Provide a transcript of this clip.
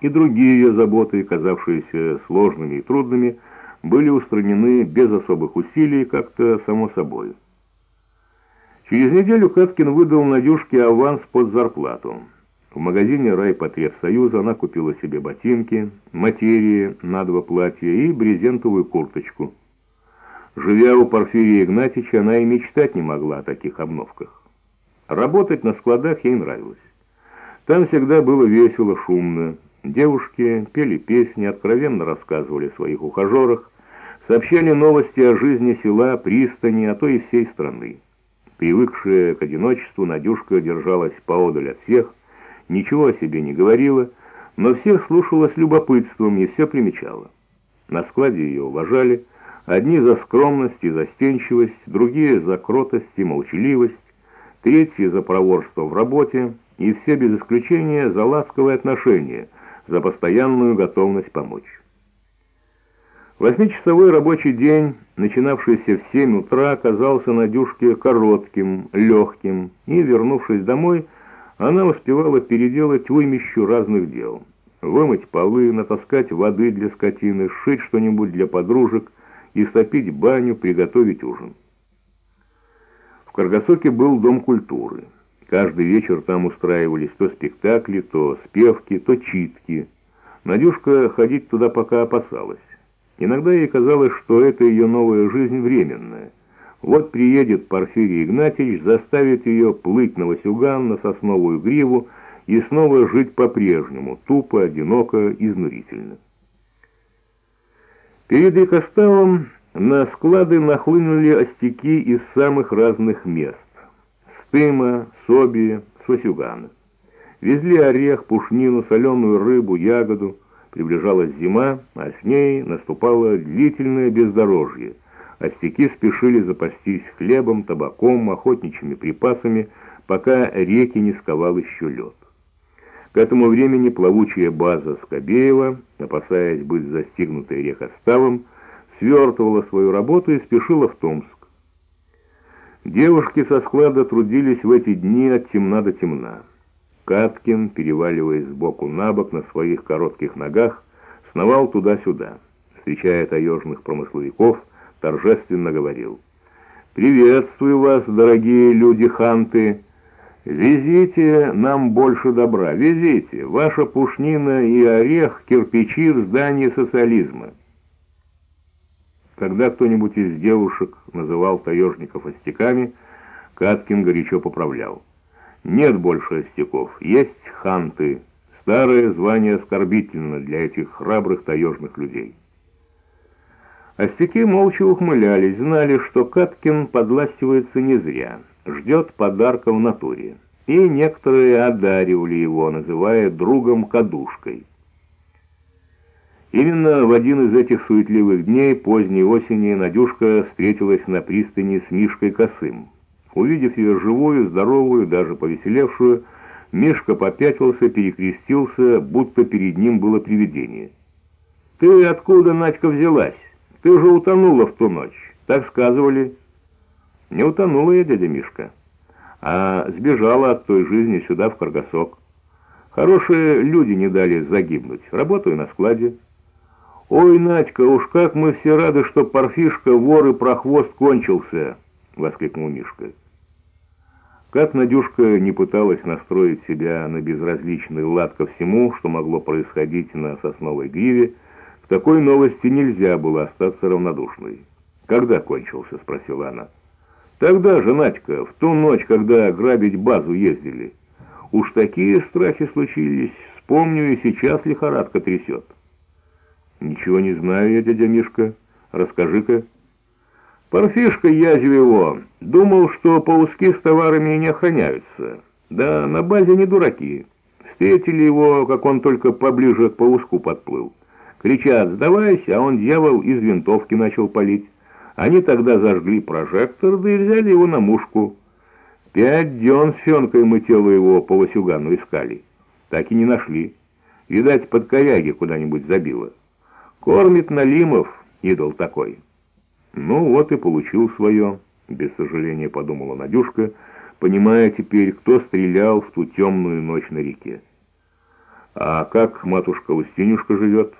и другие ее заботы, казавшиеся сложными и трудными, были устранены без особых усилий, как-то само собой. Через неделю Каткин выдал Надюшке аванс под зарплату. В магазине райпотребсоюза она купила себе ботинки, материи на два платья и брезентовую курточку. Живя у Порфирия Игнатьича, она и мечтать не могла о таких обновках. Работать на складах ей нравилось. Там всегда было весело, шумно. Девушки пели песни, откровенно рассказывали о своих ухажерах, сообщали новости о жизни села, пристани, а то и всей страны. Привыкшая к одиночеству, Надюшка держалась поодаль от всех, ничего о себе не говорила, но всех слушала с любопытством и все примечала. На складе ее уважали, одни за скромность и застенчивость, другие за кротость и молчаливость, третьи за проворство в работе, и все без исключения за ласковое отношение, за постоянную готовность помочь. Восьмичасовой рабочий день, начинавшийся в семь утра, оказался Надюшке коротким, легким, и, вернувшись домой, она успевала переделать уймищу разных дел. Вымыть полы, натаскать воды для скотины, сшить что-нибудь для подружек, истопить баню, приготовить ужин. Каргасоке был дом культуры. Каждый вечер там устраивались то спектакли, то спевки, то читки. Надюшка ходить туда пока опасалась. Иногда ей казалось, что это ее новая жизнь временная. Вот приедет Порфирий Игнатьевич, заставит ее плыть на Васюган, на сосновую гриву и снова жить по-прежнему, тупо, одиноко, изнурительно. Перед Икоставом на склады нахлынули остяки из самых разных мест. Стыма, Соби, Свасюгана. Везли орех, пушнину, соленую рыбу, ягоду. Приближалась зима, а с ней наступало длительное бездорожье. Остяки спешили запастись хлебом, табаком, охотничьими припасами, пока реки не сковал еще лед. К этому времени плавучая база Скобеева, опасаясь быть застигнутой рекоставом, свертывала свою работу и спешила в Томск. Девушки со склада трудились в эти дни от темна до темна. Каткин, переваливаясь сбоку на бок на своих коротких ногах, сновал туда-сюда. Встречая таежных промысловиков, торжественно говорил. «Приветствую вас, дорогие люди-ханты! Везите нам больше добра, везите! Ваша пушнина и орех — кирпичи в здании социализма!» Когда кто-нибудь из девушек называл таежников остяками, Каткин горячо поправлял. Нет больше остяков, есть ханты. Старое звание оскорбительно для этих храбрых таежных людей. Остяки молча ухмылялись, знали, что Каткин подластивается не зря, ждет подарка в натуре. И некоторые одаривали его, называя другом-кадушкой. Именно в один из этих суетливых дней поздней осени Надюшка встретилась на пристани с Мишкой Косым. Увидев ее живую, здоровую, даже повеселевшую, Мишка попятился, перекрестился, будто перед ним было привидение. «Ты откуда, Надька, взялась? Ты же утонула в ту ночь. Так сказывали». «Не утонула я, дядя Мишка, а сбежала от той жизни сюда, в Каргасок. Хорошие люди не дали загибнуть. Работаю на складе». «Ой, Надька, уж как мы все рады, что парфишка, вор и прохвост кончился!» — воскликнул Мишка. Как Надюшка не пыталась настроить себя на безразличный лад ко всему, что могло происходить на сосновой гриве, в такой новости нельзя было остаться равнодушной. «Когда кончился?» — спросила она. «Тогда же, Надька, в ту ночь, когда грабить базу ездили. Уж такие страхи случились, вспомню, и сейчас лихорадка трясет». «Ничего не знаю я, дядя Мишка. Расскажи-ка». Парфишка язв его. Думал, что пауски с товарами не охраняются. Да на базе не дураки. Встретили его, как он только поближе к пауску подплыл. Кричат «сдавайся», а он, дьявол, из винтовки начал палить. Они тогда зажгли прожектор, да и взяли его на мушку. Пять дён с Фенкой мы тело его по Васюгану искали. Так и не нашли. Видать, под коряги куда-нибудь забило. Кормит Налимов, идол такой». «Ну вот и получил свое», — без сожаления подумала Надюшка, понимая теперь, кто стрелял в ту темную ночь на реке. «А как матушка Устинюшка живет?»